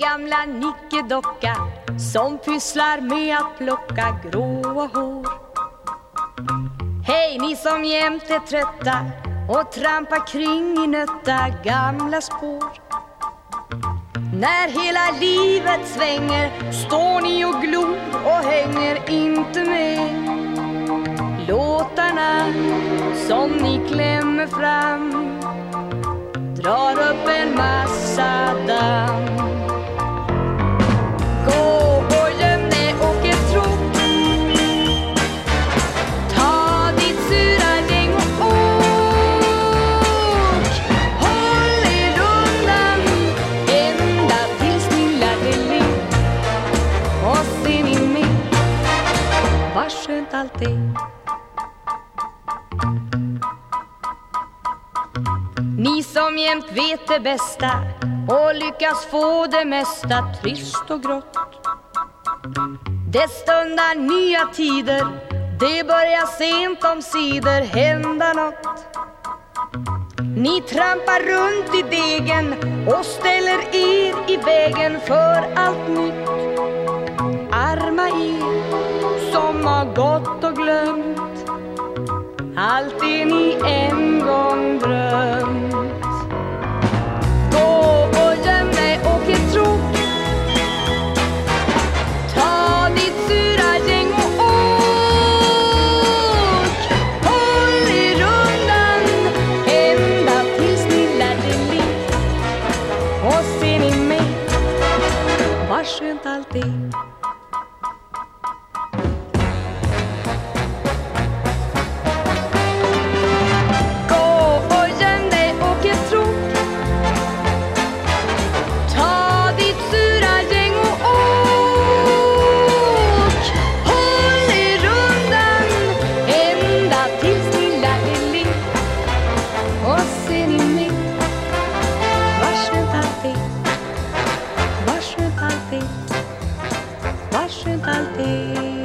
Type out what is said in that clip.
gamla nickedocka som pysslar med att plocka gråa hår. Hej ni som jämt är trötta och trampar kring i nötta gamla spår. När hela livet svänger står ni och glor och hänger inte med. Låtarna som ni klämmer fram drar upp en massa alltid. Ni som jämt vet det bästa och lyckas få det mesta trist och grått. Det stundar nya tider, det börjar sent om sidor hända nåt. Ni trampar runt i degen och ställer er i vägen för allt nytt. har gått och glömt allt det ni en gång drömt. Gå och göm dig och ett trok. Ta ditt sura gäng och åk. Håll er undan ända tills ni lärde le. Och ser ni med, vad skönt allt är. 是到底